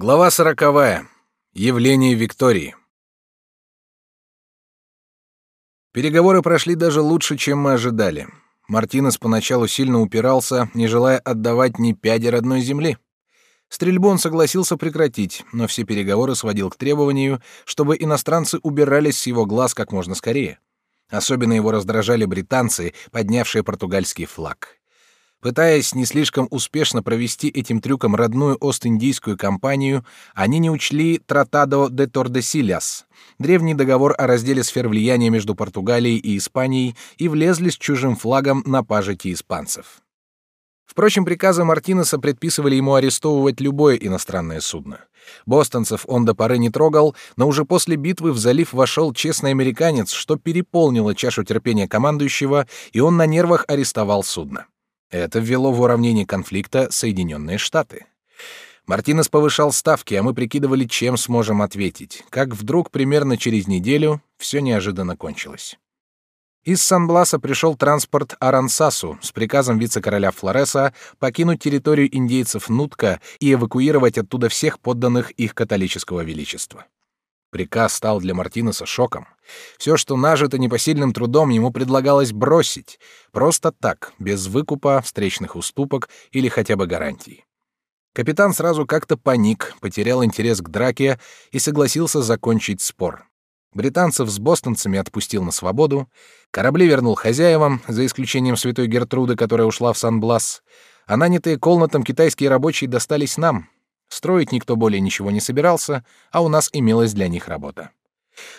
Глава сороковая. Явление Виктории. Переговоры прошли даже лучше, чем мы ожидали. Мартинес поначалу сильно упирался, не желая отдавать ни пяди родной земли. Стрельбу он согласился прекратить, но все переговоры сводил к требованию, чтобы иностранцы убирались с его глаз как можно скорее. Особенно его раздражали британцы, поднявшие португальский флаг. Пытаясь не слишком успешно провести этим трюком родную Ост-Индийскую кампанию, они не учли Тратадо де Тордесильяс, древний договор о разделе сфер влияния между Португалией и Испанией, и влезли с чужим флагом на пажити испанцев. Впрочем, приказы Мартинеса предписывали ему арестовывать любое иностранное судно. Бостонцев он до поры не трогал, но уже после битвы в залив вошел честный американец, что переполнило чашу терпения командующего, и он на нервах арестовал судно. Это ввело в уравнение конфликта Соединенные Штаты. Мартинес повышал ставки, а мы прикидывали, чем сможем ответить. Как вдруг примерно через неделю все неожиданно кончилось. Из Сан-Бласа пришел транспорт Арансасу с приказом вице-короля Флореса покинуть территорию индейцев Нутка и эвакуировать оттуда всех подданных их католического величества. Приказ стал для Мартинеса шоком. Все, что нажито непосильным трудом, ему предлагалось бросить, просто так, без выкупа, встречных уступок или хотя бы гарантий. Капитан сразу как-то паник, потерял интерес к драке и согласился закончить спор. Британцев с бостонцами отпустил на свободу, корабли вернул хозяевам, за исключением святой Гертруды, которая ушла в Сан-Блас, а нанятые Колнатом китайские рабочие достались нам — Строить никто более ничего не собирался, а у нас имелась для них работа.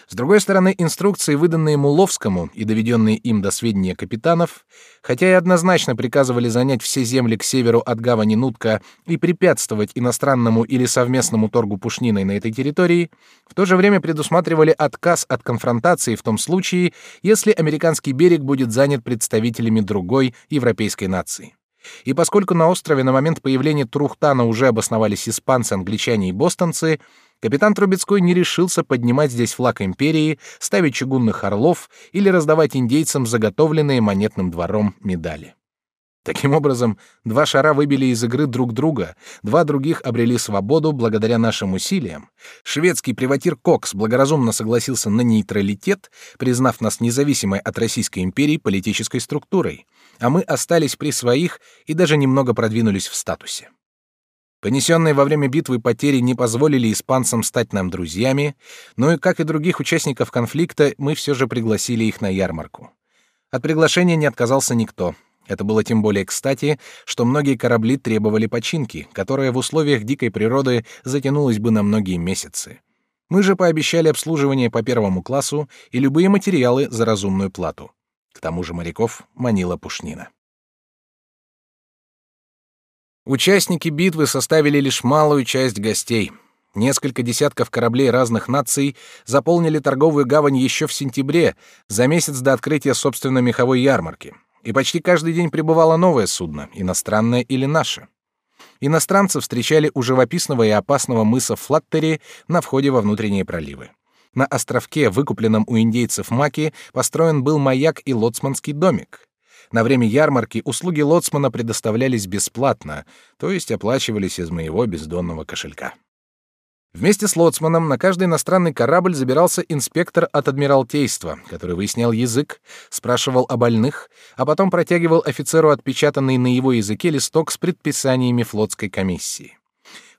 С другой стороны, инструкции, выданные Муловскому и доведенные им до сведения капитанов, хотя и однозначно приказывали занять все земли к северу от гавани Нутка и препятствовать иностранному или совместному торгу пушниной на этой территории, в то же время предусматривали отказ от конфронтации в том случае, если американский берег будет занят представителями другой европейской нации. И поскольку на острове на момент появления Трухтана уже обосновались испанцы, англичане и бостонцы, капитан Трубецкой не решился поднимать здесь флаг империи, ставить чугунных орлов или раздавать индейцам заготовленные монетным двором медали. Таким образом, два шара выбили из игры друг друга, два других обрели свободу благодаря нашим усилиям. Шведский приватир Кокс благоразумно согласился на нейтралитет, признав нас независимой от Российской империи политической структурой, а мы остались при своих и даже немного продвинулись в статусе. Понесенные во время битвы потери не позволили испанцам стать нам друзьями, но и, как и других участников конфликта, мы все же пригласили их на ярмарку. От приглашения не отказался никто — это было тем более кстати, что многие корабли требовали починки, которая в условиях дикой природы затянулась бы на многие месяцы. Мы же пообещали обслуживание по первому классу и любые материалы за разумную плату. К тому же моряков манила пушнина. Участники битвы составили лишь малую часть гостей. Несколько десятков кораблей разных наций заполнили торговую гавань еще в сентябре, за месяц до открытия собственной меховой ярмарки и почти каждый день прибывало новое судно, иностранное или наше. Иностранцев встречали у живописного и опасного мыса Флаттери на входе во внутренние проливы. На островке, выкупленном у индейцев Маки, построен был маяк и лоцманский домик. На время ярмарки услуги лоцмана предоставлялись бесплатно, то есть оплачивались из моего бездонного кошелька. Вместе с лоцманом на каждый иностранный корабль забирался инспектор от Адмиралтейства, который выяснял язык, спрашивал о больных, а потом протягивал офицеру отпечатанный на его языке листок с предписаниями флотской комиссии.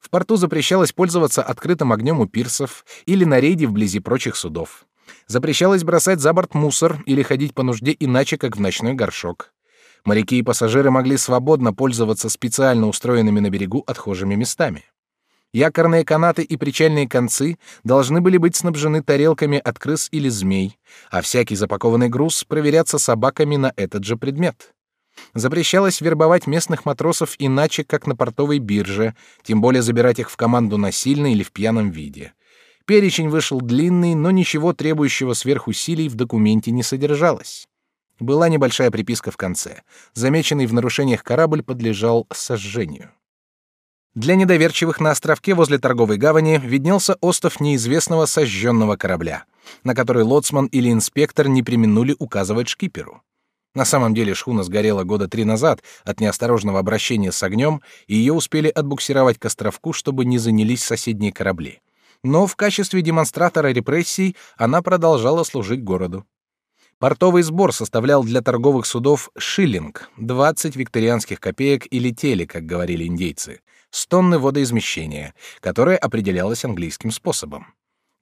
В порту запрещалось пользоваться открытым огнем у пирсов или на рейде вблизи прочих судов. Запрещалось бросать за борт мусор или ходить по нужде иначе, как в ночной горшок. Моряки и пассажиры могли свободно пользоваться специально устроенными на берегу отхожими местами. Якорные канаты и причальные концы должны были быть снабжены тарелками от крыс или змей, а всякий запакованный груз проверяться собаками на этот же предмет. Запрещалось вербовать местных матросов иначе, как на портовой бирже, тем более забирать их в команду насильно или в пьяном виде. Перечень вышел длинный, но ничего требующего сверхусилий в документе не содержалось. Была небольшая приписка в конце. Замеченный в нарушениях корабль подлежал сожжению. Для недоверчивых на островке возле торговой гавани виднелся остров неизвестного сожженного корабля, на который лоцман или инспектор не применули указывать шкиперу. На самом деле шхуна сгорела года три назад от неосторожного обращения с огнем, и ее успели отбуксировать к островку, чтобы не занялись соседние корабли. Но в качестве демонстратора репрессий она продолжала служить городу. Портовый сбор составлял для торговых судов шиллинг, 20 викторианских копеек или теле, как говорили индейцы, с тонны водоизмещения, которое определялось английским способом.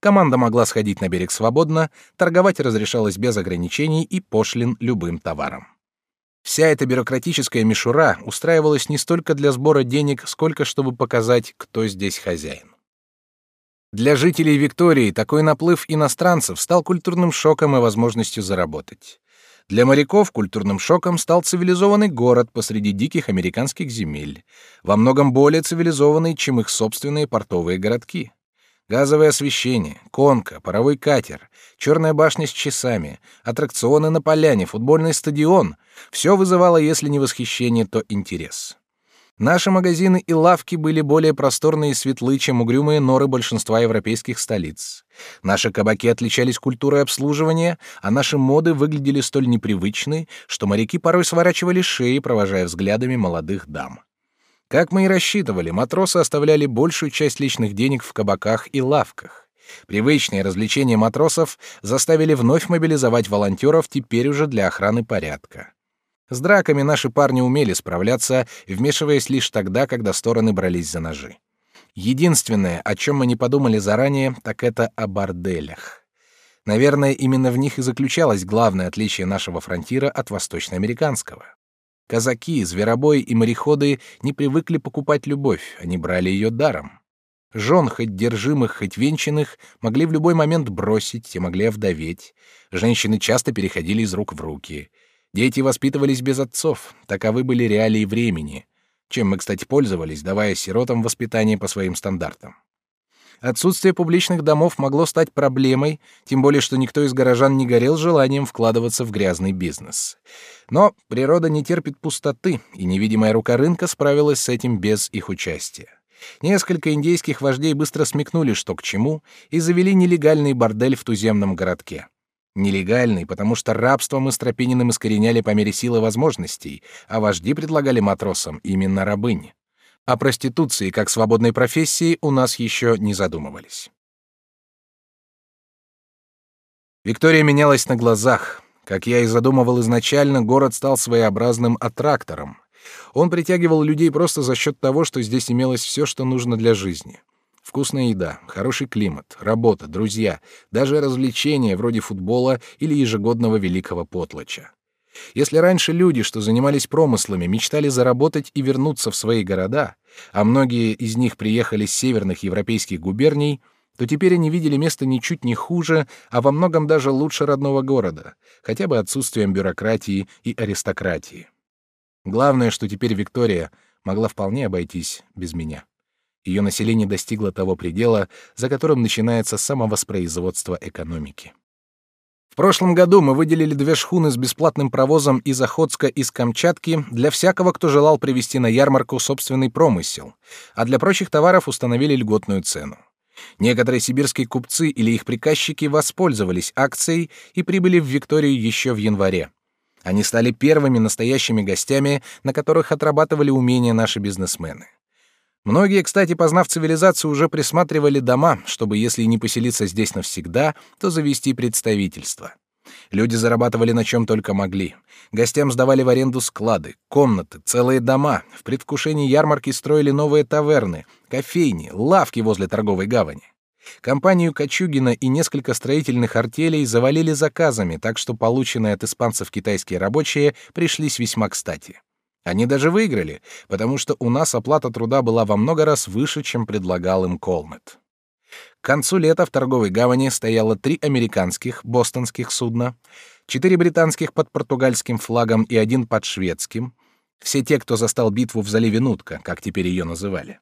Команда могла сходить на берег свободно, торговать разрешалось без ограничений и пошлин любым товаром. Вся эта бюрократическая мишура устраивалась не столько для сбора денег, сколько чтобы показать, кто здесь хозяин. Для жителей Виктории такой наплыв иностранцев стал культурным шоком и возможностью заработать. Для моряков культурным шоком стал цивилизованный город посреди диких американских земель, во многом более цивилизованный, чем их собственные портовые городки. Газовое освещение, конка, паровой катер, черная башня с часами, аттракционы на поляне, футбольный стадион — все вызывало, если не восхищение, то интерес. Наши магазины и лавки были более просторные и светлы, чем угрюмые норы большинства европейских столиц. Наши кабаки отличались культурой обслуживания, а наши моды выглядели столь непривычны, что моряки порой сворачивали шеи, провожая взглядами молодых дам. Как мы и рассчитывали, матросы оставляли большую часть личных денег в кабаках и лавках. Привычные развлечения матросов заставили вновь мобилизовать волонтеров теперь уже для охраны порядка. С драками наши парни умели справляться, вмешиваясь лишь тогда, когда стороны брались за ножи. Единственное, о чем мы не подумали заранее, так это о борделях. Наверное, именно в них и заключалось главное отличие нашего фронтира от восточноамериканского. Казаки, зверобои и мореходы не привыкли покупать любовь, они брали ее даром. Жен, хоть держимых, хоть венчанных, могли в любой момент бросить и могли овдоветь. Женщины часто переходили из рук в руки. Дети воспитывались без отцов, таковы были реалии времени, чем мы, кстати, пользовались, давая сиротам воспитание по своим стандартам. Отсутствие публичных домов могло стать проблемой, тем более что никто из горожан не горел желанием вкладываться в грязный бизнес. Но природа не терпит пустоты, и невидимая рука рынка справилась с этим без их участия. Несколько индейских вождей быстро смекнули, что к чему, и завели нелегальный бордель в туземном городке. Нелегальный, потому что рабство мы с Тропининым искореняли по мере силы возможностей, а вожди предлагали матросам именно рабынь. О проституции как свободной профессии у нас еще не задумывались. Виктория менялась на глазах. Как я и задумывал изначально, город стал своеобразным аттрактором. Он притягивал людей просто за счет того, что здесь имелось все, что нужно для жизни. Вкусная еда, хороший климат, работа, друзья, даже развлечения вроде футбола или ежегодного великого потлача. Если раньше люди, что занимались промыслами, мечтали заработать и вернуться в свои города, а многие из них приехали с северных европейских губерний, то теперь они видели место ничуть не хуже, а во многом даже лучше родного города, хотя бы отсутствием бюрократии и аристократии. Главное, что теперь Виктория могла вполне обойтись без меня. Ее население достигло того предела, за которым начинается самовоспроизводство экономики прошлом году мы выделили две шхуны с бесплатным провозом из Охотска и с Камчатки для всякого, кто желал привезти на ярмарку собственный промысел, а для прочих товаров установили льготную цену. Некоторые сибирские купцы или их приказчики воспользовались акцией и прибыли в Викторию еще в январе. Они стали первыми настоящими гостями, на которых отрабатывали умения наши бизнесмены. Многие, кстати, познав цивилизацию, уже присматривали дома, чтобы, если не поселиться здесь навсегда, то завести представительство. Люди зарабатывали на чем только могли. Гостям сдавали в аренду склады, комнаты, целые дома. В предвкушении ярмарки строили новые таверны, кофейни, лавки возле торговой гавани. Компанию Кочугина и несколько строительных артелей завалили заказами, так что полученные от испанцев китайские рабочие пришлись весьма кстати. Они даже выиграли, потому что у нас оплата труда была во много раз выше, чем предлагал им Колмет. К концу лета в торговой гавани стояло три американских, бостонских судна, четыре британских под португальским флагом и один под шведским, все те, кто застал битву в заливе Нутка, как теперь ее называли.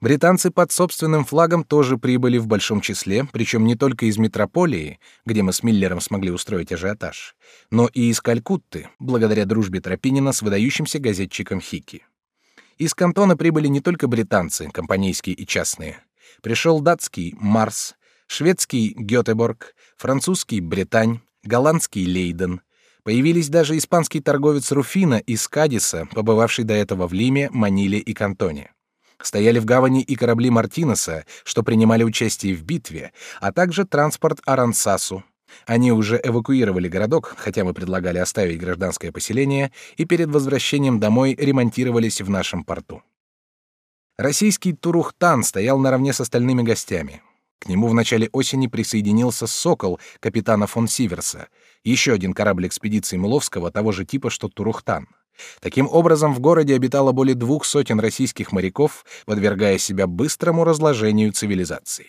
Британцы под собственным флагом тоже прибыли в большом числе, причем не только из метрополии, где мы с Миллером смогли устроить ажиотаж, но и из Калькутты, благодаря дружбе Тропинина с выдающимся газетчиком Хики. Из кантона прибыли не только британцы, компанейские и частные. Пришел датский Марс, шведский Гётеборг, французский Британь, голландский Лейден, Появились даже испанский торговец Руфина из Кадиса, побывавший до этого в Лиме, Маниле и Кантоне. Стояли в гавани и корабли Мартинеса, что принимали участие в битве, а также транспорт Арансасу. Они уже эвакуировали городок, хотя мы предлагали оставить гражданское поселение, и перед возвращением домой ремонтировались в нашем порту. Российский Турухтан стоял наравне с остальными гостями. К нему в начале осени присоединился «Сокол» капитана фон Сиверса, еще один корабль экспедиции Муловского того же типа, что Турухтан. Таким образом, в городе обитало более двух сотен российских моряков, подвергая себя быстрому разложению цивилизации.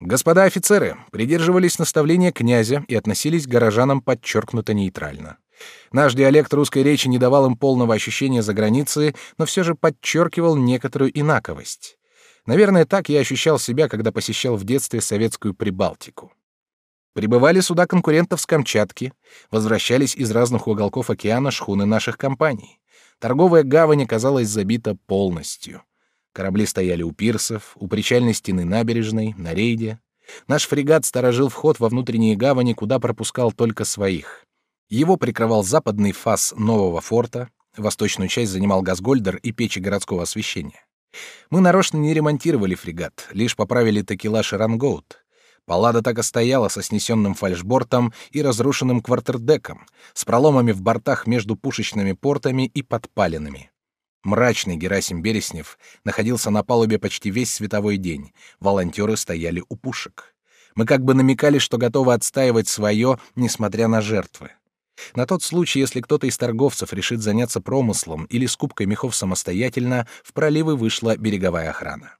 Господа офицеры придерживались наставления князя и относились к горожанам подчеркнуто нейтрально. Наш диалект русской речи не давал им полного ощущения за границей, но все же подчеркивал некоторую инаковость. Наверное, так я ощущал себя, когда посещал в детстве советскую Прибалтику. Прибывали сюда конкурентов с Камчатки, возвращались из разных уголков океана шхуны наших компаний. Торговая гавань оказалась забита полностью. Корабли стояли у пирсов, у причальной стены набережной, на рейде. Наш фрегат сторожил вход во внутренние гавани, куда пропускал только своих. Его прикрывал западный фас нового форта, восточную часть занимал газгольдер и печи городского освещения. Мы нарочно не ремонтировали фрегат, лишь поправили такелаж и рангоут. Паллада так и стояла со снесенным фальшбортом и разрушенным квартердеком, с проломами в бортах между пушечными портами и подпаленными. Мрачный Герасим Береснев находился на палубе почти весь световой день. Волонтеры стояли у пушек. Мы как бы намекали, что готовы отстаивать свое, несмотря на жертвы. На тот случай, если кто-то из торговцев решит заняться промыслом или скупкой мехов самостоятельно, в проливы вышла береговая охрана.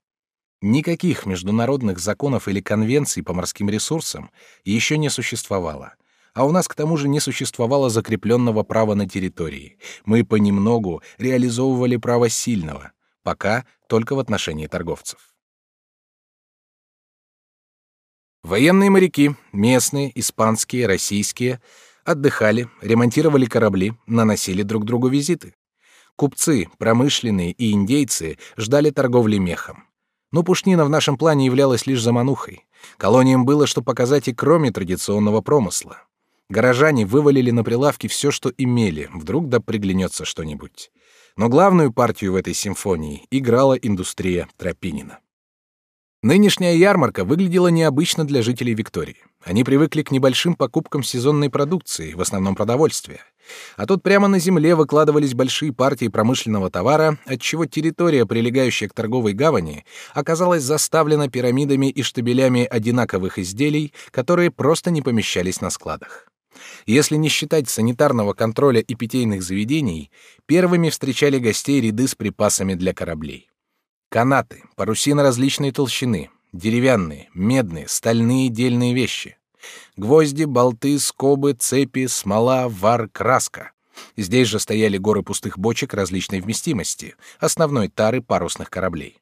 Никаких международных законов или конвенций по морским ресурсам еще не существовало. А у нас к тому же не существовало закрепленного права на территории. Мы понемногу реализовывали право сильного, пока только в отношении торговцев. Военные моряки, местные, испанские, российские, отдыхали, ремонтировали корабли, наносили друг другу визиты. Купцы, промышленные и индейцы ждали торговли мехом. Но пушнина в нашем плане являлась лишь заманухой. Колониям было что показать и кроме традиционного промысла. Горожане вывалили на прилавки все, что имели, вдруг да приглянется что-нибудь. Но главную партию в этой симфонии играла индустрия Тропинина. Нынешняя ярмарка выглядела необычно для жителей Виктории. Они привыкли к небольшим покупкам сезонной продукции, в основном продовольствия. А тут прямо на земле выкладывались большие партии промышленного товара, отчего территория, прилегающая к торговой гавани, оказалась заставлена пирамидами и штабелями одинаковых изделий, которые просто не помещались на складах. Если не считать санитарного контроля и питейных заведений, первыми встречали гостей ряды с припасами для кораблей. Канаты, парусина различной толщины, деревянные, медные, стальные дельные вещи. Гвозди, болты, скобы, цепи, смола, вар, краска. Здесь же стояли горы пустых бочек различной вместимости, основной тары парусных кораблей.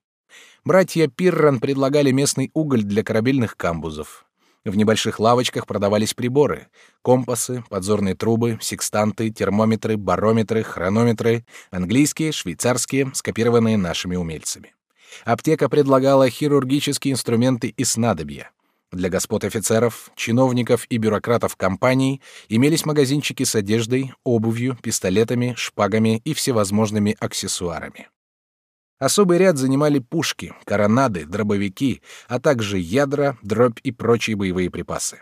Братья Пирран предлагали местный уголь для корабельных камбузов. В небольших лавочках продавались приборы: компасы, подзорные трубы, секстанты, термометры, барометры, хронометры, английские, швейцарские, скопированные нашими умельцами. Аптека предлагала хирургические инструменты и снадобья. Для господ офицеров, чиновников и бюрократов компаний имелись магазинчики с одеждой, обувью, пистолетами, шпагами и всевозможными аксессуарами. Особый ряд занимали пушки, коронады, дробовики, а также ядра, дробь и прочие боевые припасы.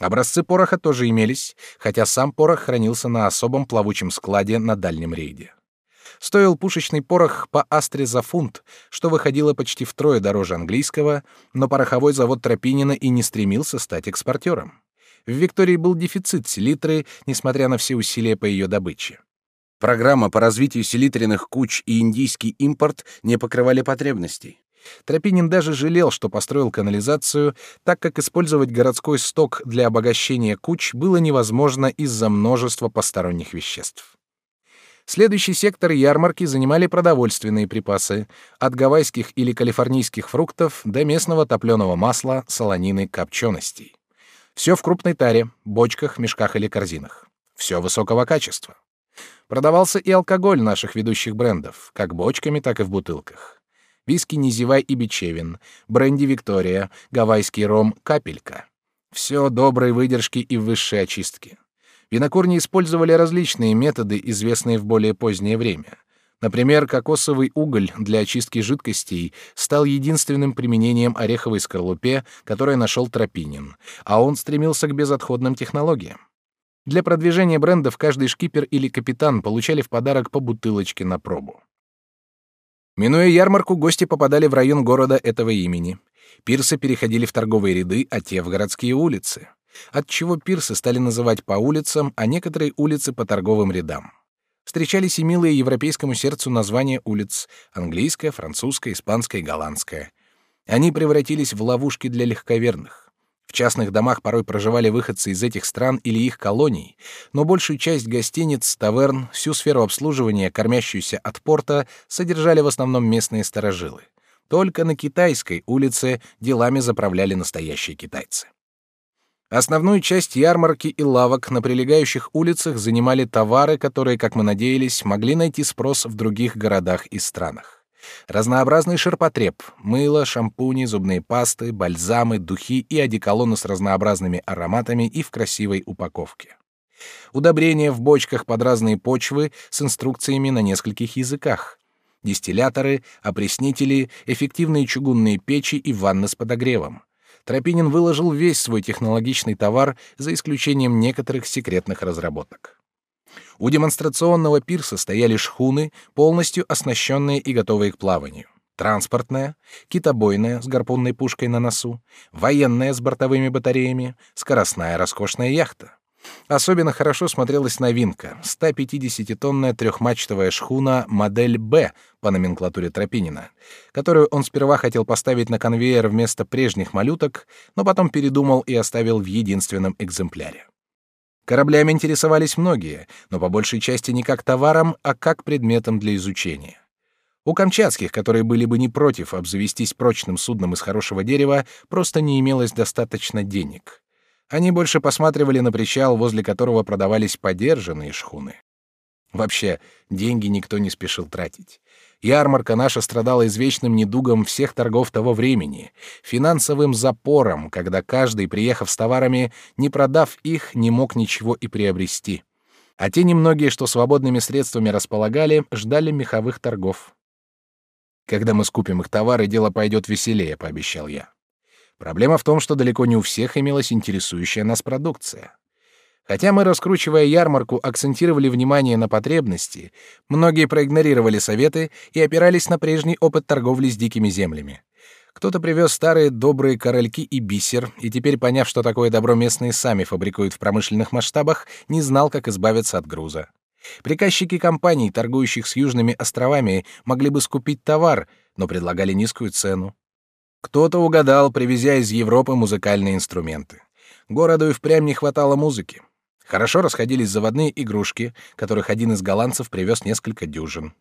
Образцы пороха тоже имелись, хотя сам порох хранился на особом плавучем складе на дальнем рейде. Стоил пушечный порох по астре за фунт, что выходило почти втрое дороже английского, но пороховой завод Тропинина и не стремился стать экспортером. В Виктории был дефицит селитры, несмотря на все усилия по ее добыче. Программа по развитию селитренных куч и индийский импорт не покрывали потребностей. Тропинин даже жалел, что построил канализацию, так как использовать городской сток для обогащения куч было невозможно из-за множества посторонних веществ. Следующий сектор ярмарки занимали продовольственные припасы, от гавайских или калифорнийских фруктов до местного топленого масла, солонины, копченостей. Все в крупной таре, бочках, мешках или корзинах. Все высокого качества. Продавался и алкоголь наших ведущих брендов, как бочками, так и в бутылках. Виски Низевай и Бичевин, бренди Виктория, гавайский ром Капелька. Все доброй выдержки и высшей очистки. Винокурни использовали различные методы, известные в более позднее время. Например, кокосовый уголь для очистки жидкостей стал единственным применением ореховой скорлупе, которое нашел Тропинин, а он стремился к безотходным технологиям. Для продвижения брендов каждый шкипер или капитан получали в подарок по бутылочке на пробу. Минуя ярмарку, гости попадали в район города этого имени. Пирсы переходили в торговые ряды, а те в городские улицы. Отчего пирсы стали называть по улицам, а некоторые улицы по торговым рядам. Встречались и милые европейскому сердцу названия улиц — английская, французская, испанская голландская. Они превратились в ловушки для легковерных. В частных домах порой проживали выходцы из этих стран или их колоний, но большую часть гостиниц, таверн, всю сферу обслуживания, кормящуюся от порта, содержали в основном местные старожилы. Только на китайской улице делами заправляли настоящие китайцы. Основную часть ярмарки и лавок на прилегающих улицах занимали товары, которые, как мы надеялись, могли найти спрос в других городах и странах. Разнообразный ширпотреб, мыло, шампуни, зубные пасты, бальзамы, духи и одеколоны с разнообразными ароматами и в красивой упаковке. Удобрения в бочках под разные почвы с инструкциями на нескольких языках. Дистилляторы, опреснители, эффективные чугунные печи и ванны с подогревом Тропинин выложил весь свой технологичный товар, за исключением некоторых секретных разработок. У демонстрационного пирса стояли шхуны, полностью оснащенные и готовые к плаванию. Транспортная, китобойная с гарпунной пушкой на носу, военная с бортовыми батареями, скоростная роскошная яхта. Особенно хорошо смотрелась новинка — 150-тонная трехмачтовая шхуна модель «Б» по номенклатуре Тропинина, которую он сперва хотел поставить на конвейер вместо прежних малюток, но потом передумал и оставил в единственном экземпляре. Кораблями интересовались многие, но по большей части не как товаром, а как предметом для изучения. У камчатских, которые были бы не против обзавестись прочным судном из хорошего дерева, просто не имелось достаточно денег — они больше посматривали на причал, возле которого продавались подержанные шхуны. Вообще, деньги никто не спешил тратить. Ярмарка наша страдала извечным недугом всех торгов того времени, финансовым запором, когда каждый, приехав с товарами, не продав их, не мог ничего и приобрести. А те немногие, что свободными средствами располагали, ждали меховых торгов. Когда мы скупим их товары, дело пойдет веселее, пообещал я. Проблема в том, что далеко не у всех имелась интересующая нас продукция. Хотя мы, раскручивая ярмарку, акцентировали внимание на потребности, многие проигнорировали советы и опирались на прежний опыт торговли с дикими землями. Кто-то привез старые добрые корольки и бисер, и теперь, поняв, что такое добро местные сами фабрикуют в промышленных масштабах, не знал, как избавиться от груза. Приказчики компаний, торгующих с южными островами, могли бы скупить товар, но предлагали низкую цену. Кто-то угадал, привезя из Европы музыкальные инструменты. Городу и впрямь не хватало музыки. Хорошо расходились заводные игрушки, которых один из голландцев привез несколько дюжин.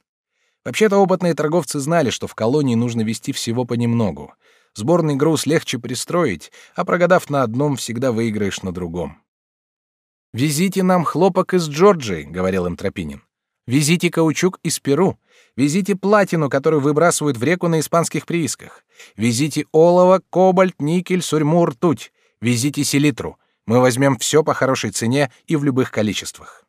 Вообще-то опытные торговцы знали, что в колонии нужно вести всего понемногу. Сборный груз легче пристроить, а прогадав на одном, всегда выиграешь на другом. «Везите нам хлопок из Джорджии», — говорил им Тропинин. «Везите каучук из Перу. Везите платину, которую выбрасывают в реку на испанских приисках. Везите олово, кобальт, никель, сурьму, ртуть. Везите селитру. Мы возьмем все по хорошей цене и в любых количествах.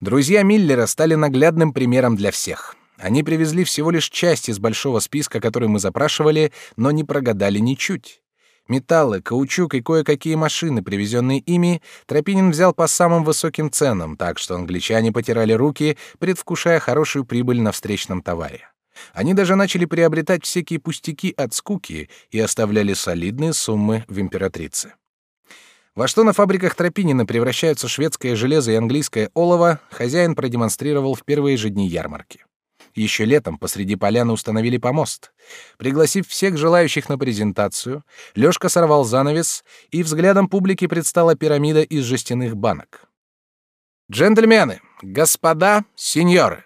Друзья Миллера стали наглядным примером для всех. Они привезли всего лишь часть из большого списка, который мы запрашивали, но не прогадали ничуть. Металлы, каучук и кое-какие машины, привезенные ими, Тропинин взял по самым высоким ценам, так что англичане потирали руки, предвкушая хорошую прибыль на встречном товаре. Они даже начали приобретать всякие пустяки от скуки и оставляли солидные суммы в императрице. Во что на фабриках Тропинина превращаются шведское железо и английское олово, хозяин продемонстрировал в первые же дни ярмарки. Еще летом посреди поляны установили помост. Пригласив всех желающих на презентацию, Лёшка сорвал занавес, и взглядом публики предстала пирамида из жестяных банок. «Джентльмены, господа, сеньоры,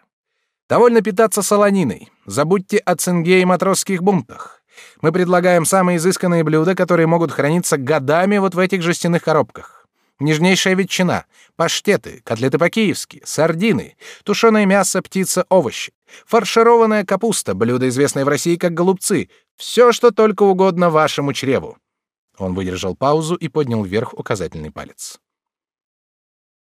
довольно питаться солониной. Забудьте о цинге и матросских бунтах. Мы предлагаем самые изысканные блюда, которые могут храниться годами вот в этих жестяных коробках нежнейшая ветчина, паштеты, котлеты по-киевски, сардины, тушеное мясо, птица, овощи, фаршированная капуста, блюдо, известное в России как голубцы, все, что только угодно вашему чреву. Он выдержал паузу и поднял вверх указательный палец.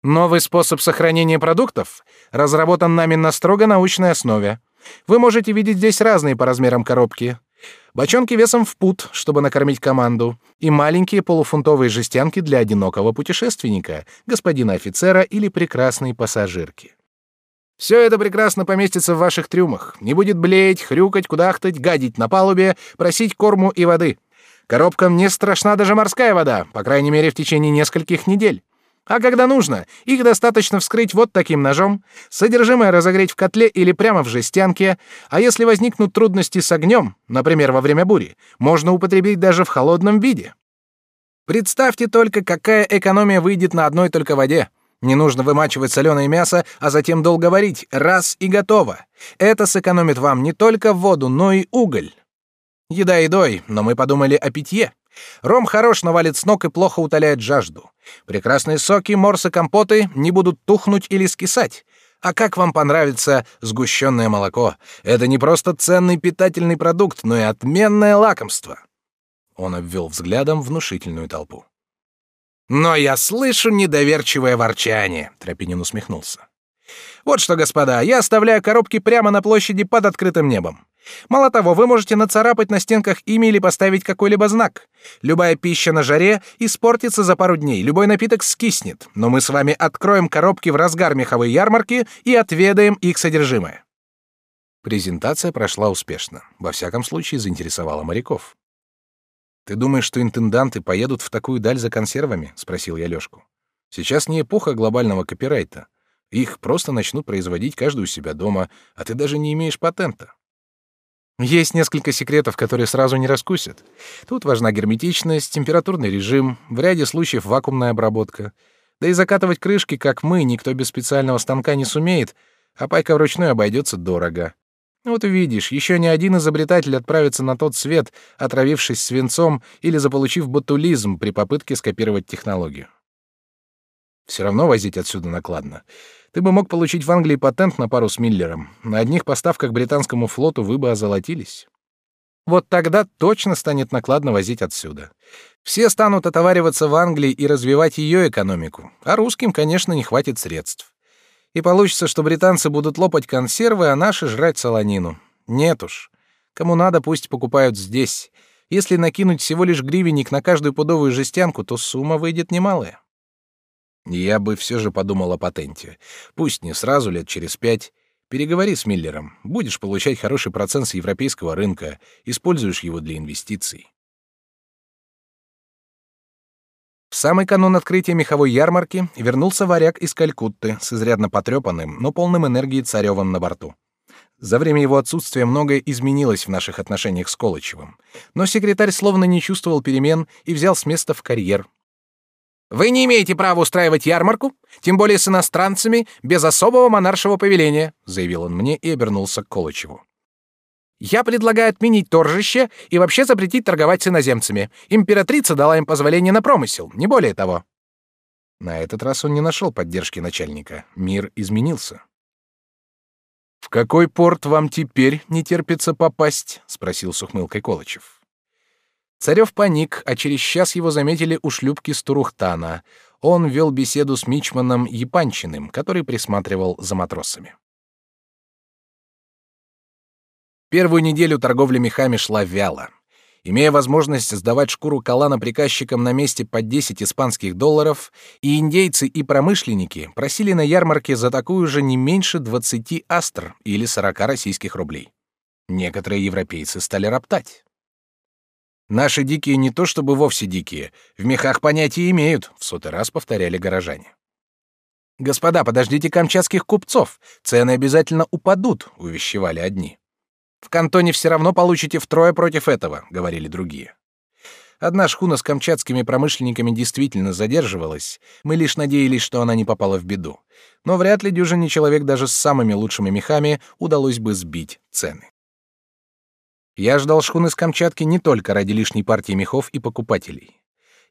Новый способ сохранения продуктов разработан нами на строго научной основе. Вы можете видеть здесь разные по размерам коробки. Бочонки весом в пуд, чтобы накормить команду, и маленькие полуфунтовые жестянки для одинокого путешественника, господина офицера или прекрасной пассажирки. Все это прекрасно поместится в ваших трюмах. Не будет блеять, хрюкать, кудахтать, гадить на палубе, просить корму и воды. Коробкам не страшна даже морская вода, по крайней мере, в течение нескольких недель. А когда нужно, их достаточно вскрыть вот таким ножом, содержимое разогреть в котле или прямо в жестянке, а если возникнут трудности с огнем, например, во время бури, можно употребить даже в холодном виде. Представьте только, какая экономия выйдет на одной только воде. Не нужно вымачивать соленое мясо, а затем долго варить. Раз и готово. Это сэкономит вам не только воду, но и уголь. Еда едой, но мы подумали о питье. Ром хорош, но валит с ног и плохо утоляет жажду. Прекрасные соки, морсы, компоты не будут тухнуть или скисать. А как вам понравится сгущенное молоко? Это не просто ценный питательный продукт, но и отменное лакомство. Он обвел взглядом внушительную толпу. Но я слышу недоверчивое ворчание, Тропинин усмехнулся. Вот что, господа, я оставляю коробки прямо на площади под открытым небом. Мало того, вы можете нацарапать на стенках имя или поставить какой-либо знак. Любая пища на жаре испортится за пару дней, любой напиток скиснет, но мы с вами откроем коробки в разгар меховой ярмарки и отведаем их содержимое. Презентация прошла успешно. Во всяком случае, заинтересовала моряков. Ты думаешь, что интенданты поедут в такую даль за консервами? спросил я Лёшку. Сейчас не эпоха глобального копирайта. Их просто начнут производить каждый у себя дома, а ты даже не имеешь патента. Есть несколько секретов, которые сразу не раскусят. Тут важна герметичность, температурный режим, в ряде случаев вакуумная обработка. Да и закатывать крышки, как мы, никто без специального станка не сумеет, а пайка вручную обойдется дорого. Вот увидишь, еще ни один изобретатель отправится на тот свет, отравившись свинцом или заполучив ботулизм при попытке скопировать технологию. Все равно возить отсюда накладно. Ты бы мог получить в Англии патент на пару с Миллером. На одних поставках британскому флоту вы бы озолотились. Вот тогда точно станет накладно возить отсюда. Все станут отовариваться в Англии и развивать ее экономику, а русским, конечно, не хватит средств. И получится, что британцы будут лопать консервы, а наши жрать солонину. Нет уж. Кому надо, пусть покупают здесь. Если накинуть всего лишь гривенник на каждую пудовую жестянку, то сумма выйдет немалая. Я бы все же подумал о патенте. Пусть не сразу, лет через пять. Переговори с Миллером. Будешь получать хороший процент с европейского рынка, используешь его для инвестиций. В самый канун открытия меховой ярмарки вернулся варяг из Калькутты с изрядно потрепанным, но полным энергии царевым на борту. За время его отсутствия многое изменилось в наших отношениях с Колычевым, но секретарь словно не чувствовал перемен и взял с места в карьер, вы не имеете права устраивать ярмарку, тем более с иностранцами, без особого монаршего повеления, заявил он мне и обернулся к Колычеву. Я предлагаю отменить торжище и вообще запретить торговать с иноземцами. Императрица дала им позволение на промысел, не более того. На этот раз он не нашел поддержки начальника. Мир изменился. В какой порт вам теперь не терпится попасть? спросил с ухмылкой Колычев. Царев паник, а через час его заметили у шлюпки Стурухтана. Он вел беседу с мичманом Япанчиным, который присматривал за матросами. Первую неделю торговля мехами шла вяло. Имея возможность сдавать шкуру калана приказчикам на месте по 10 испанских долларов, и индейцы, и промышленники просили на ярмарке за такую же не меньше 20 астр или 40 российских рублей. Некоторые европейцы стали роптать. Наши дикие не то чтобы вовсе дикие, в мехах понятия имеют, в сотый раз повторяли горожане. Господа, подождите камчатских купцов, цены обязательно упадут, увещевали одни. В кантоне все равно получите втрое против этого, говорили другие. Одна шхуна с камчатскими промышленниками действительно задерживалась. Мы лишь надеялись, что она не попала в беду. Но вряд ли дюжине человек даже с самыми лучшими мехами удалось бы сбить цены. Я ждал шхуны с Камчатки не только ради лишней партии мехов и покупателей.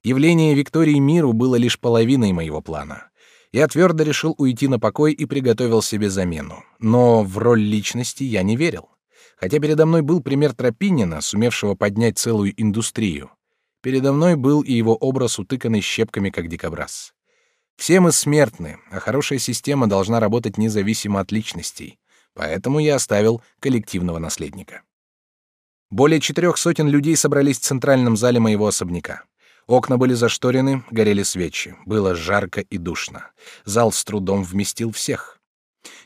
Явление Виктории миру было лишь половиной моего плана. Я твердо решил уйти на покой и приготовил себе замену. Но в роль личности я не верил. Хотя передо мной был пример Тропинина, сумевшего поднять целую индустрию. Передо мной был и его образ, утыканный щепками, как дикобраз. Все мы смертны, а хорошая система должна работать независимо от личностей. Поэтому я оставил коллективного наследника. Более четырех сотен людей собрались в центральном зале моего особняка. Окна были зашторены, горели свечи. Было жарко и душно. Зал с трудом вместил всех.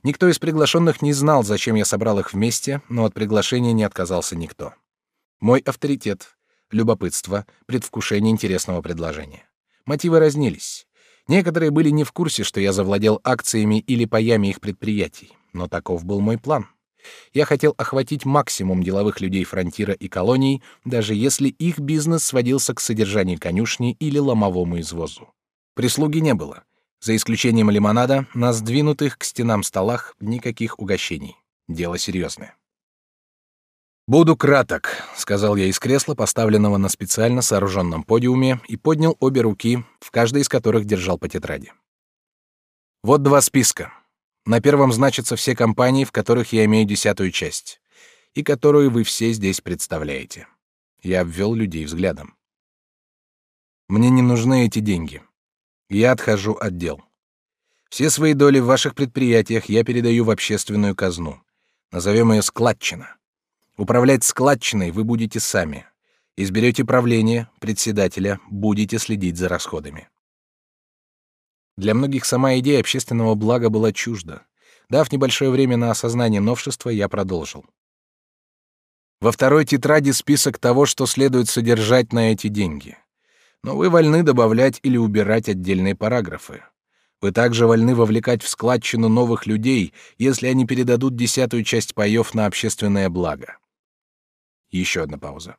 Никто из приглашенных не знал, зачем я собрал их вместе, но от приглашения не отказался никто. Мой авторитет, любопытство, предвкушение интересного предложения. Мотивы разнились. Некоторые были не в курсе, что я завладел акциями или паями их предприятий, но таков был мой план. Я хотел охватить максимум деловых людей фронтира и колоний, даже если их бизнес сводился к содержанию конюшни или ломовому извозу. Прислуги не было. За исключением лимонада, на сдвинутых к стенам столах никаких угощений. Дело серьезное. «Буду краток», — сказал я из кресла, поставленного на специально сооруженном подиуме, и поднял обе руки, в каждой из которых держал по тетради. «Вот два списка. На первом значатся все компании, в которых я имею десятую часть, и которую вы все здесь представляете». Я обвел людей взглядом. «Мне не нужны эти деньги. Я отхожу от дел. Все свои доли в ваших предприятиях я передаю в общественную казну. Назовем ее складчина. Управлять складчиной вы будете сами. Изберете правление, председателя, будете следить за расходами. Для многих сама идея общественного блага была чужда. Дав небольшое время на осознание новшества, я продолжил. Во второй тетради список того, что следует содержать на эти деньги. Но вы вольны добавлять или убирать отдельные параграфы. Вы также вольны вовлекать в складчину новых людей, если они передадут десятую часть паёв на общественное благо. Еще одна пауза.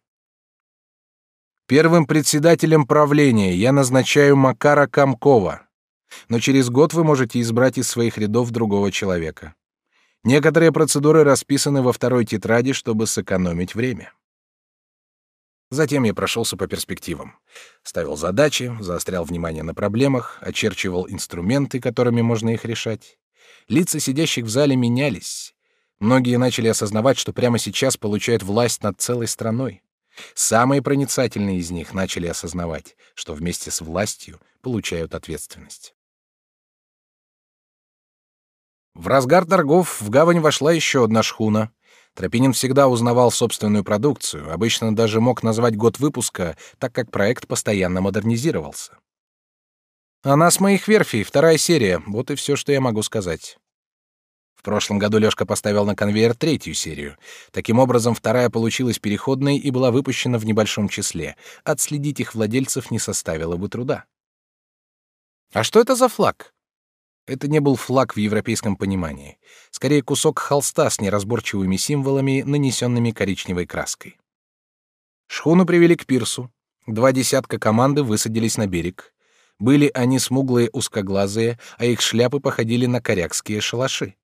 Первым председателем правления я назначаю Макара Комкова. Но через год вы можете избрать из своих рядов другого человека. Некоторые процедуры расписаны во второй тетради, чтобы сэкономить время. Затем я прошелся по перспективам. Ставил задачи, заострял внимание на проблемах, очерчивал инструменты, которыми можно их решать. Лица сидящих в зале менялись. Многие начали осознавать, что прямо сейчас получают власть над целой страной. Самые проницательные из них начали осознавать, что вместе с властью получают ответственность. В разгар торгов в гавань вошла еще одна шхуна. Тропинин всегда узнавал собственную продукцию, обычно даже мог назвать год выпуска, так как проект постоянно модернизировался. Она с моих верфей, вторая серия, вот и все, что я могу сказать. В прошлом году Лёшка поставил на конвейер третью серию. Таким образом, вторая получилась переходной и была выпущена в небольшом числе. Отследить их владельцев не составило бы труда. А что это за флаг? Это не был флаг в европейском понимании. Скорее, кусок холста с неразборчивыми символами, нанесенными коричневой краской. Шхуну привели к пирсу. Два десятка команды высадились на берег. Были они смуглые узкоглазые, а их шляпы походили на корякские шалаши.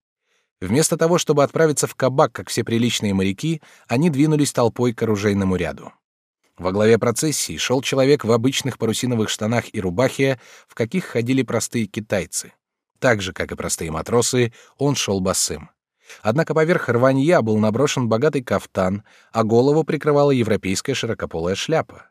Вместо того, чтобы отправиться в кабак, как все приличные моряки, они двинулись толпой к оружейному ряду. Во главе процессии шел человек в обычных парусиновых штанах и рубахе, в каких ходили простые китайцы. Так же, как и простые матросы, он шел босым. Однако поверх рванья был наброшен богатый кафтан, а голову прикрывала европейская широкополая шляпа.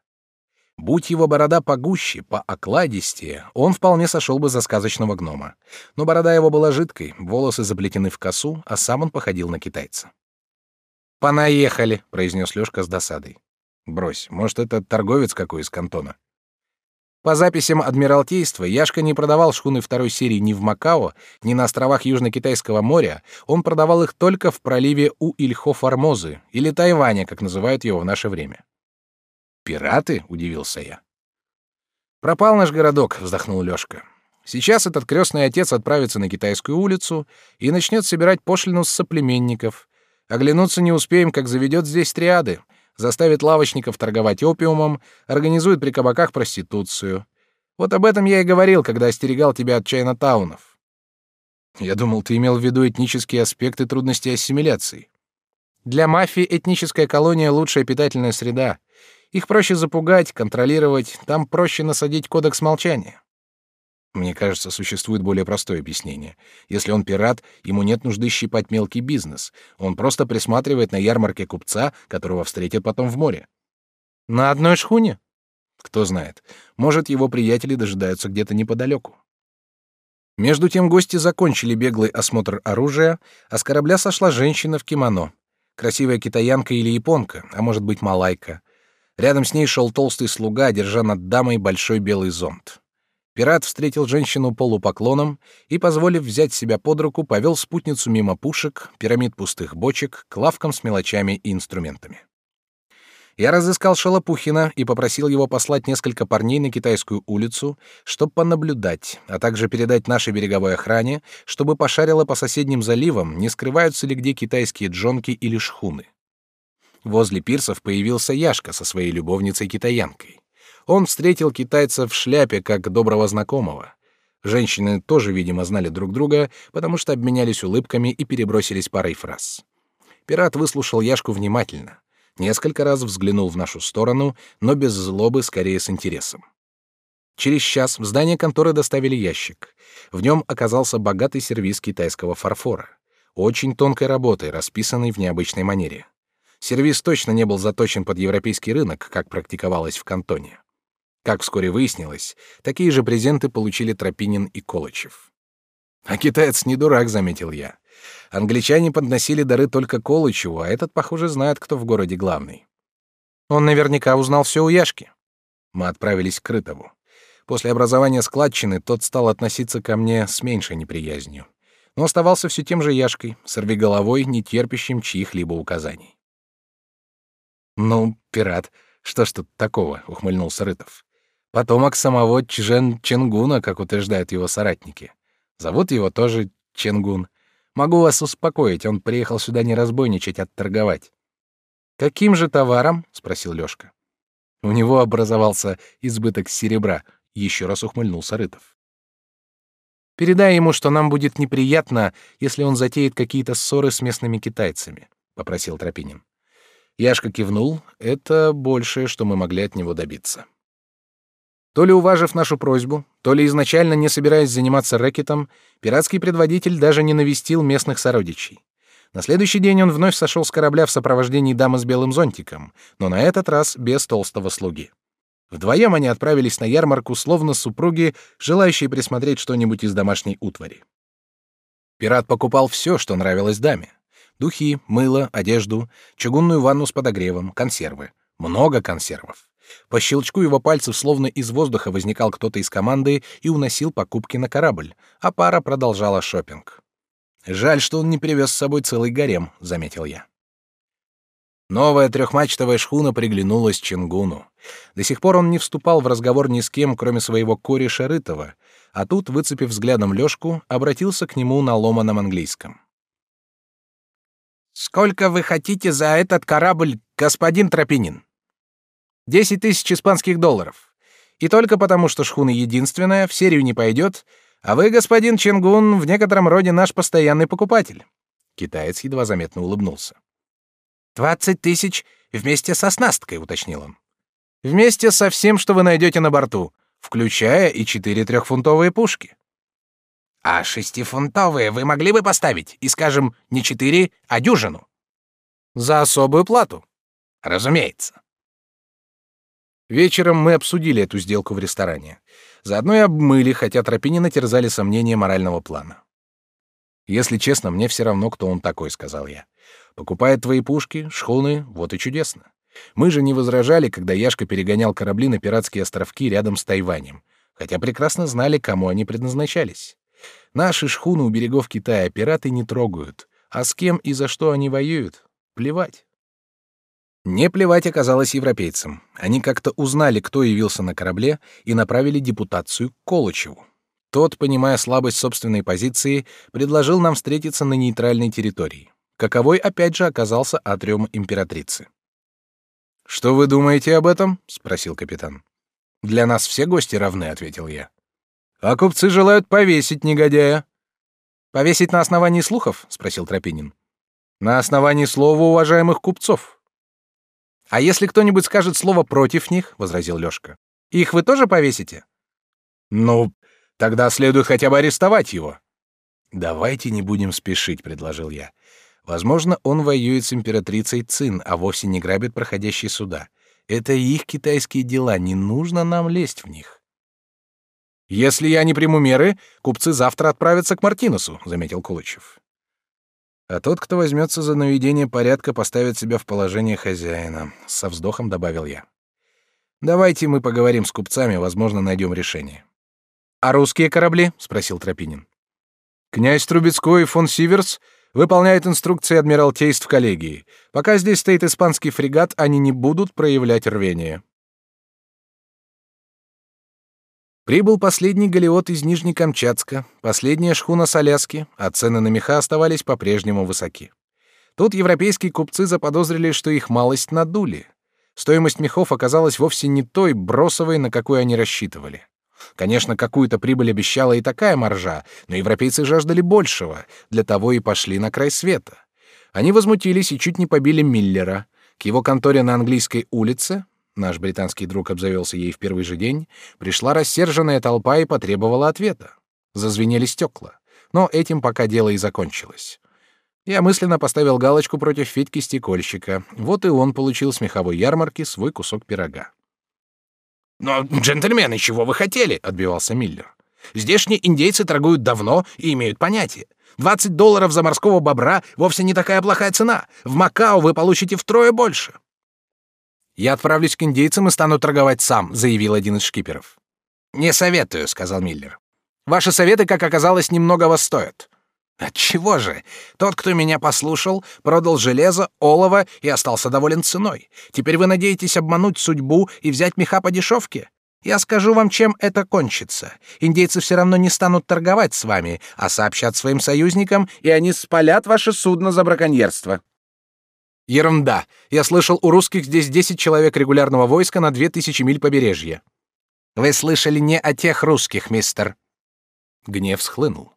Будь его борода погуще, поокладистее, он вполне сошел бы за сказочного гнома. Но борода его была жидкой, волосы заплетены в косу, а сам он походил на китайца. «Понаехали», — произнес Лёшка с досадой. «Брось, может, это торговец какой из кантона?» По записям Адмиралтейства, Яшка не продавал шхуны второй серии ни в Макао, ни на островах Южно-Китайского моря, он продавал их только в проливе у Ильхо-Формозы, или Тайваня, как называют его в наше время. Пираты? удивился я. Пропал наш городок, вздохнул Лёшка. Сейчас этот крестный отец отправится на китайскую улицу и начнет собирать пошлину с соплеменников. Оглянуться не успеем, как заведет здесь триады, заставит лавочников торговать опиумом, организует при кабаках проституцию. Вот об этом я и говорил, когда остерегал тебя от чайнатаунов. Я думал, ты имел в виду этнические аспекты трудностей ассимиляции. Для мафии этническая колония лучшая питательная среда. Их проще запугать, контролировать, там проще насадить кодекс молчания. Мне кажется, существует более простое объяснение. Если он пират, ему нет нужды щипать мелкий бизнес. Он просто присматривает на ярмарке купца, которого встретит потом в море. На одной шхуне? Кто знает. Может, его приятели дожидаются где-то неподалеку. Между тем гости закончили беглый осмотр оружия, а с корабля сошла женщина в кимоно. Красивая китаянка или японка, а может быть малайка. Рядом с ней шел толстый слуга, держа над дамой большой белый зонт. Пират встретил женщину полупоклоном и, позволив взять себя под руку, повел спутницу мимо пушек, пирамид пустых бочек, к лавкам с мелочами и инструментами. Я разыскал Шалопухина и попросил его послать несколько парней на китайскую улицу, чтобы понаблюдать, а также передать нашей береговой охране, чтобы пошарила по соседним заливам, не скрываются ли где китайские джонки или шхуны. Возле пирсов появился Яшка со своей любовницей-китаянкой. Он встретил китайца в шляпе как доброго знакомого. Женщины тоже, видимо, знали друг друга, потому что обменялись улыбками и перебросились парой фраз. Пират выслушал Яшку внимательно. Несколько раз взглянул в нашу сторону, но без злобы, скорее с интересом. Через час в здание конторы доставили ящик. В нем оказался богатый сервиз китайского фарфора. Очень тонкой работы, расписанный в необычной манере. Сервиз точно не был заточен под европейский рынок, как практиковалось в кантоне. Как вскоре выяснилось, такие же презенты получили Тропинин и Колычев. А китаец не дурак, заметил я. Англичане подносили дары только Колычеву, а этот, похоже, знает, кто в городе главный. Он наверняка узнал все у Яшки. Мы отправились к Крытову. После образования складчины тот стал относиться ко мне с меньшей неприязнью, но оставался все тем же Яшкой, сорвиголовой, не терпящим чьих-либо указаний. «Ну, пират, что ж тут такого?» — ухмыльнулся Рытов. Потомок самого Чжен Ченгуна, как утверждают его соратники. Зовут его тоже Ченгун. Могу вас успокоить, он приехал сюда не разбойничать, а торговать. Каким же товаром? спросил Лёшка. У него образовался избыток серебра. Еще раз ухмыльнулся Рытов. Передай ему, что нам будет неприятно, если он затеет какие-то ссоры с местными китайцами, попросил Тропинин. Яшка кивнул. Это большее, что мы могли от него добиться. То ли уважив нашу просьбу, то ли изначально не собираясь заниматься рэкетом, пиратский предводитель даже не навестил местных сородичей. На следующий день он вновь сошел с корабля в сопровождении дамы с белым зонтиком, но на этот раз без толстого слуги. Вдвоем они отправились на ярмарку, словно супруги, желающие присмотреть что-нибудь из домашней утвари. Пират покупал все, что нравилось даме. Духи, мыло, одежду, чугунную ванну с подогревом, консервы. Много консервов. По щелчку его пальцев словно из воздуха возникал кто-то из команды и уносил покупки на корабль, а пара продолжала шопинг. Жаль, что он не привез с собой целый гарем, заметил я. Новая трехмачтовая шхуна приглянулась Чингуну. До сих пор он не вступал в разговор ни с кем, кроме своего кореша Рытова, а тут, выцепив взглядом Лёшку, обратился к нему на ломаном английском. «Сколько вы хотите за этот корабль, господин Тропинин?» Десять тысяч испанских долларов. И только потому, что шхуна единственная, в серию не пойдет, а вы, господин Ченгун, в некотором роде наш постоянный покупатель. Китаец едва заметно улыбнулся. «Двадцать тысяч вместе со снасткой», — уточнил он. «Вместе со всем, что вы найдете на борту, включая и четыре трехфунтовые пушки». «А шестифунтовые вы могли бы поставить, и, скажем, не четыре, а дюжину?» «За особую плату». «Разумеется». Вечером мы обсудили эту сделку в ресторане. Заодно и обмыли, хотя Тропинина терзали сомнения морального плана. «Если честно, мне все равно, кто он такой», — сказал я. «Покупает твои пушки, шхуны, вот и чудесно. Мы же не возражали, когда Яшка перегонял корабли на пиратские островки рядом с Тайванем, хотя прекрасно знали, кому они предназначались. Наши шхуны у берегов Китая пираты не трогают, а с кем и за что они воюют — плевать». Не плевать оказалось европейцам. Они как-то узнали, кто явился на корабле, и направили депутацию к Колычеву. Тот, понимая слабость собственной позиции, предложил нам встретиться на нейтральной территории. Каковой опять же оказался атриум императрицы. Что вы думаете об этом? спросил капитан. Для нас все гости равны, ответил я. А купцы желают повесить негодяя. Повесить на основании слухов? спросил Тропинин. На основании слова уважаемых купцов. А если кто-нибудь скажет слово против них, возразил Лёшка, их вы тоже повесите? Ну, тогда следует хотя бы арестовать его. Давайте не будем спешить, предложил я. Возможно, он воюет с императрицей Цин, а вовсе не грабит проходящие суда. Это их китайские дела, не нужно нам лезть в них. Если я не приму меры, купцы завтра отправятся к Мартинусу, заметил Кулычев. А тот, кто возьмется за наведение порядка, поставит себя в положение хозяина, со вздохом добавил я. Давайте мы поговорим с купцами, возможно, найдем решение. А русские корабли? спросил Тропинин. Князь Трубецкой и фон Сиверс выполняют инструкции адмиралтейств коллегии. Пока здесь стоит испанский фрегат, они не будут проявлять рвение. Прибыл последний галеот из Нижнекамчатска, последняя шхуна с Аляски, а цены на меха оставались по-прежнему высоки. Тут европейские купцы заподозрили, что их малость надули. Стоимость мехов оказалась вовсе не той бросовой, на какую они рассчитывали. Конечно, какую-то прибыль обещала и такая маржа, но европейцы жаждали большего, для того и пошли на край света. Они возмутились и чуть не побили Миллера. К его конторе на английской улице наш британский друг обзавелся ей в первый же день, пришла рассерженная толпа и потребовала ответа. Зазвенели стекла. Но этим пока дело и закончилось. Я мысленно поставил галочку против Федьки Стекольщика. Вот и он получил с меховой ярмарки свой кусок пирога. «Но, джентльмены, чего вы хотели?» — отбивался Миллер. «Здешние индейцы торгуют давно и имеют понятие. 20 долларов за морского бобра вовсе не такая плохая цена. В Макао вы получите втрое больше. «Я отправлюсь к индейцам и стану торговать сам», — заявил один из шкиперов. «Не советую», — сказал Миллер. «Ваши советы, как оказалось, немного вас стоят». «Отчего же? Тот, кто меня послушал, продал железо, олово и остался доволен ценой. Теперь вы надеетесь обмануть судьбу и взять меха по дешевке? Я скажу вам, чем это кончится. Индейцы все равно не станут торговать с вами, а сообщат своим союзникам, и они спалят ваше судно за браконьерство». Ерунда. Я слышал, у русских здесь 10 человек регулярного войска на 2000 миль побережья. Вы слышали не о тех русских, мистер. Гнев схлынул.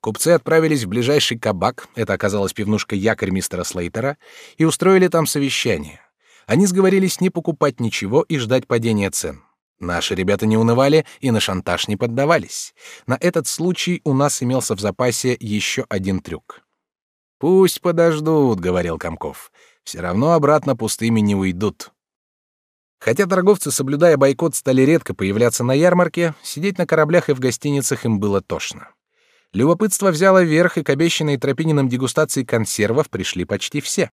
Купцы отправились в ближайший кабак, это оказалась пивнушка Якорь мистера Слейтера, и устроили там совещание. Они сговорились не покупать ничего и ждать падения цен. Наши ребята не унывали и на шантаж не поддавались. На этот случай у нас имелся в запасе еще один трюк. «Пусть подождут», — говорил Комков все равно обратно пустыми не уйдут. Хотя торговцы, соблюдая бойкот, стали редко появляться на ярмарке, сидеть на кораблях и в гостиницах им было тошно. Любопытство взяло верх, и к обещанной Тропининым дегустации консервов пришли почти все.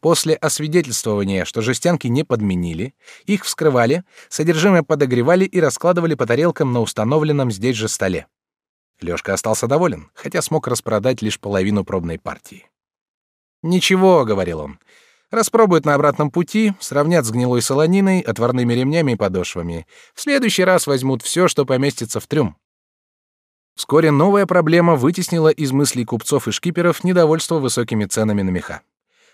После освидетельствования, что жестянки не подменили, их вскрывали, содержимое подогревали и раскладывали по тарелкам на установленном здесь же столе. Лёшка остался доволен, хотя смог распродать лишь половину пробной партии. «Ничего», — говорил он, — «распробуют на обратном пути, сравнят с гнилой солониной, отварными ремнями и подошвами. В следующий раз возьмут все, что поместится в трюм». Вскоре новая проблема вытеснила из мыслей купцов и шкиперов недовольство высокими ценами на меха.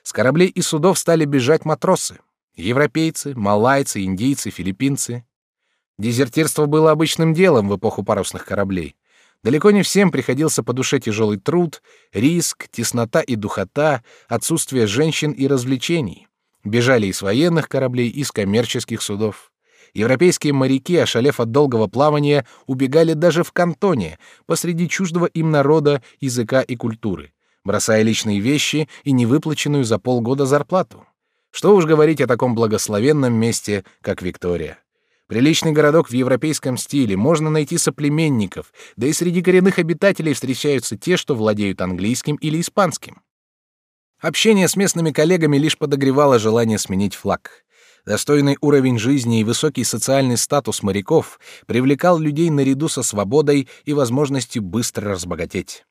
С кораблей и судов стали бежать матросы. Европейцы, малайцы, индийцы, филиппинцы. Дезертирство было обычным делом в эпоху парусных кораблей. Далеко не всем приходился по душе тяжелый труд, риск, теснота и духота, отсутствие женщин и развлечений. Бежали из военных кораблей, из коммерческих судов. Европейские моряки, ошалев от долгого плавания, убегали даже в кантоне, посреди чуждого им народа, языка и культуры, бросая личные вещи и невыплаченную за полгода зарплату. Что уж говорить о таком благословенном месте, как Виктория. Приличный городок в европейском стиле, можно найти соплеменников, да и среди коренных обитателей встречаются те, что владеют английским или испанским. Общение с местными коллегами лишь подогревало желание сменить флаг. Достойный уровень жизни и высокий социальный статус моряков привлекал людей наряду со свободой и возможностью быстро разбогатеть.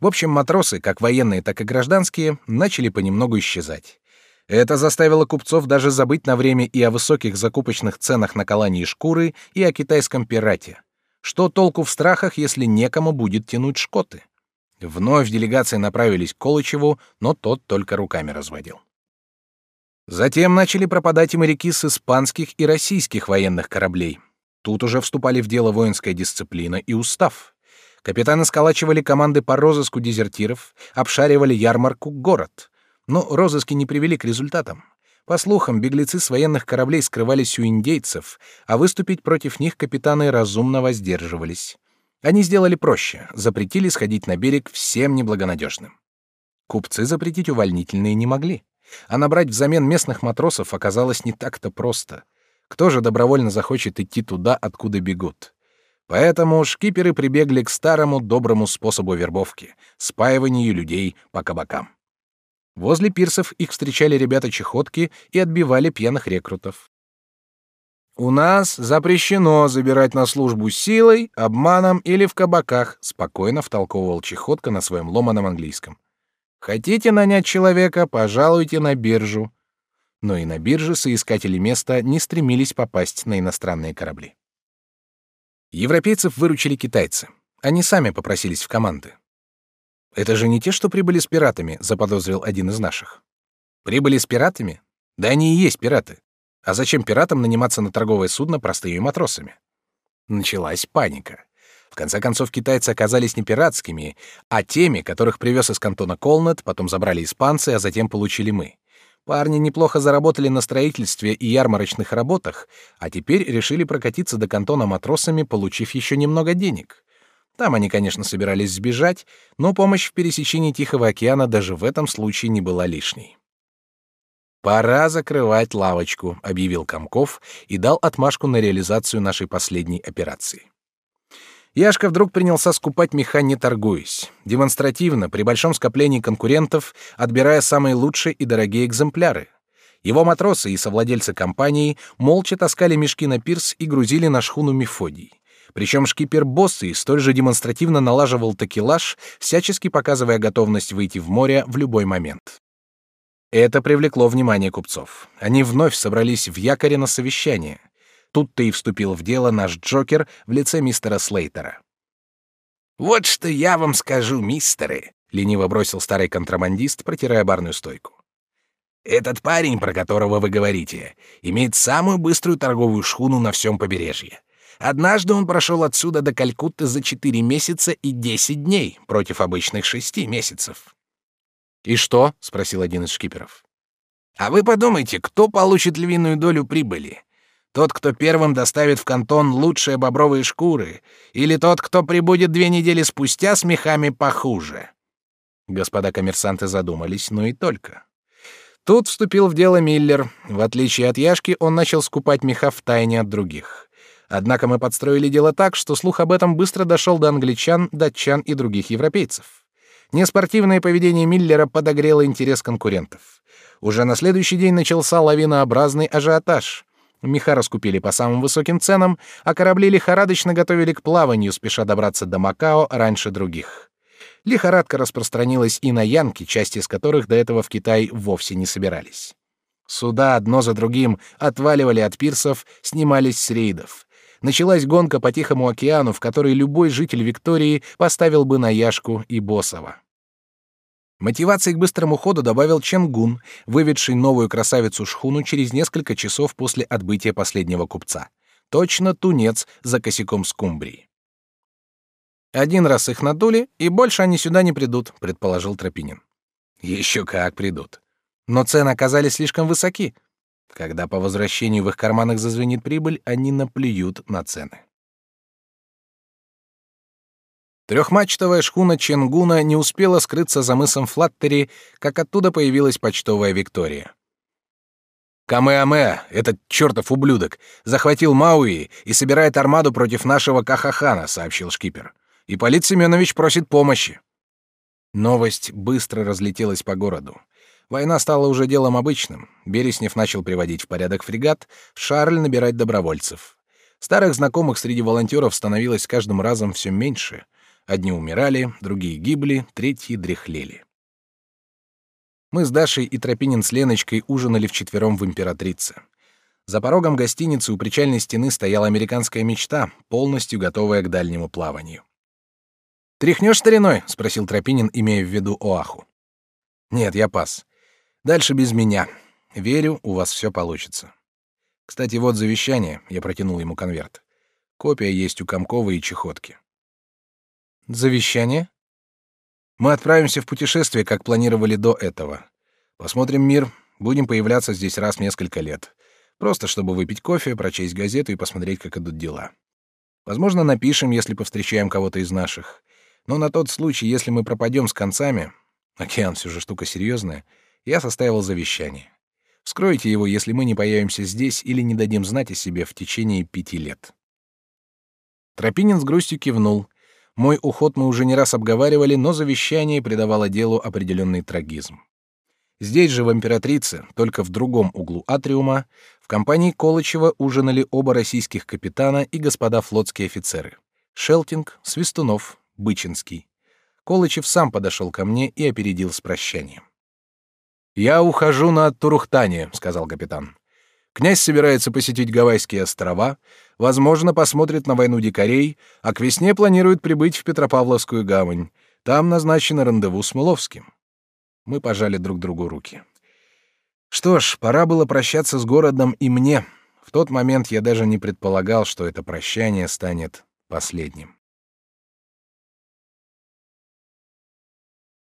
В общем, матросы, как военные, так и гражданские, начали понемногу исчезать. Это заставило купцов даже забыть на время и о высоких закупочных ценах на колонии шкуры, и о китайском пирате. Что толку в страхах, если некому будет тянуть шкоты? Вновь делегации направились к Колычеву, но тот только руками разводил. Затем начали пропадать и моряки с испанских и российских военных кораблей. Тут уже вступали в дело воинская дисциплина и устав. Капитаны сколачивали команды по розыску дезертиров, обшаривали ярмарку город. Но розыски не привели к результатам. По слухам, беглецы с военных кораблей скрывались у индейцев, а выступить против них капитаны разумно воздерживались. Они сделали проще, запретили сходить на берег всем неблагонадежным. Купцы запретить увольнительные не могли, а набрать взамен местных матросов оказалось не так-то просто. Кто же добровольно захочет идти туда, откуда бегут? Поэтому шкиперы прибегли к старому доброму способу вербовки — спаиванию людей по кабакам. Возле пирсов их встречали ребята-чехотки и отбивали пьяных рекрутов. «У нас запрещено забирать на службу силой, обманом или в кабаках», — спокойно втолковывал чехотка на своем ломаном английском. «Хотите нанять человека, пожалуйте на биржу». Но и на бирже соискатели места не стремились попасть на иностранные корабли. Европейцев выручили китайцы. Они сами попросились в команды. «Это же не те, что прибыли с пиратами», — заподозрил один из наших. «Прибыли с пиратами? Да они и есть пираты. А зачем пиратам наниматься на торговое судно простыми матросами? Началась паника. В конце концов, китайцы оказались не пиратскими, а теми, которых привез из кантона Колнет, потом забрали испанцы, а затем получили мы. Парни неплохо заработали на строительстве и ярмарочных работах, а теперь решили прокатиться до кантона матросами, получив еще немного денег. Там они, конечно, собирались сбежать, но помощь в пересечении Тихого океана даже в этом случае не была лишней. «Пора закрывать лавочку», — объявил Комков и дал отмашку на реализацию нашей последней операции. Яшка вдруг принялся скупать меха, не торгуясь, демонстративно, при большом скоплении конкурентов, отбирая самые лучшие и дорогие экземпляры. Его матросы и совладельцы компании молча таскали мешки на пирс и грузили на шхуну Мефодий. Причем шкипер Боссы столь же демонстративно налаживал такелаж, всячески показывая готовность выйти в море в любой момент. Это привлекло внимание купцов. Они вновь собрались в якоре на совещание. Тут-то и вступил в дело наш Джокер в лице мистера Слейтера. «Вот что я вам скажу, мистеры», — лениво бросил старый контрабандист, протирая барную стойку. «Этот парень, про которого вы говорите, имеет самую быструю торговую шхуну на всем побережье. Однажды он прошел отсюда до Калькутты за четыре месяца и десять дней против обычных шести месяцев. «И что?» — спросил один из шкиперов. «А вы подумайте, кто получит львиную долю прибыли? Тот, кто первым доставит в кантон лучшие бобровые шкуры, или тот, кто прибудет две недели спустя с мехами похуже?» Господа коммерсанты задумались, но и только. Тут вступил в дело Миллер. В отличие от Яшки, он начал скупать меха в тайне от других. Однако мы подстроили дело так, что слух об этом быстро дошел до англичан, датчан и других европейцев. Неспортивное поведение Миллера подогрело интерес конкурентов. Уже на следующий день начался лавинообразный ажиотаж. Меха раскупили по самым высоким ценам, а корабли лихорадочно готовили к плаванию, спеша добраться до Макао раньше других. Лихорадка распространилась и на янки, части из которых до этого в Китай вовсе не собирались. Суда одно за другим отваливали от пирсов, снимались с рейдов. Началась гонка по Тихому океану, в которой любой житель Виктории поставил бы на Яшку и Босова. Мотивации к быстрому ходу добавил Ченгун, выведший новую красавицу-шхуну через несколько часов после отбытия последнего купца. Точно тунец за косяком скумбрии. «Один раз их надули, и больше они сюда не придут», — предположил Тропинин. «Еще как придут. Но цены оказались слишком высоки. Когда по возвращению в их карманах зазвенит прибыль, они наплюют на цены. Трехмачтовая шхуна Ченгуна не успела скрыться за мысом Флаттери, как оттуда появилась почтовая Виктория. Камеаме, этот чертов ублюдок, захватил Мауи и собирает армаду против нашего Кахахана, сообщил шкипер. И Полит Семенович просит помощи. Новость быстро разлетелась по городу. Война стала уже делом обычным. Береснев начал приводить в порядок фрегат, Шарль набирать добровольцев. Старых знакомых среди волонтеров становилось каждым разом все меньше. Одни умирали, другие гибли, третьи дряхлели. Мы с Дашей и Тропинин с Леночкой ужинали вчетвером в императрице. За порогом гостиницы у причальной стены стояла американская мечта, полностью готовая к дальнему плаванию. «Тряхнешь стариной?» — спросил Тропинин, имея в виду Оаху. «Нет, я пас. Дальше без меня. Верю, у вас все получится. Кстати, вот завещание, я протянул ему конверт. Копия есть у Комкова и Чехотки. Завещание? Мы отправимся в путешествие, как планировали до этого. Посмотрим мир, будем появляться здесь раз в несколько лет. Просто чтобы выпить кофе, прочесть газету и посмотреть, как идут дела. Возможно, напишем, если повстречаем кого-то из наших. Но на тот случай, если мы пропадем с концами, океан все же штука серьезная, я составил завещание. Вскройте его, если мы не появимся здесь или не дадим знать о себе в течение пяти лет. Тропинин с грустью кивнул. Мой уход мы уже не раз обговаривали, но завещание придавало делу определенный трагизм. Здесь же, в Императрице, только в другом углу атриума, в компании Колычева ужинали оба российских капитана и господа флотские офицеры. Шелтинг, Свистунов, Бычинский. Колычев сам подошел ко мне и опередил с прощанием. «Я ухожу на Турухтане», — сказал капитан. «Князь собирается посетить Гавайские острова, возможно, посмотрит на войну дикарей, а к весне планирует прибыть в Петропавловскую гавань. Там назначено рандеву с Муловским». Мы пожали друг другу руки. Что ж, пора было прощаться с городом и мне. В тот момент я даже не предполагал, что это прощание станет последним.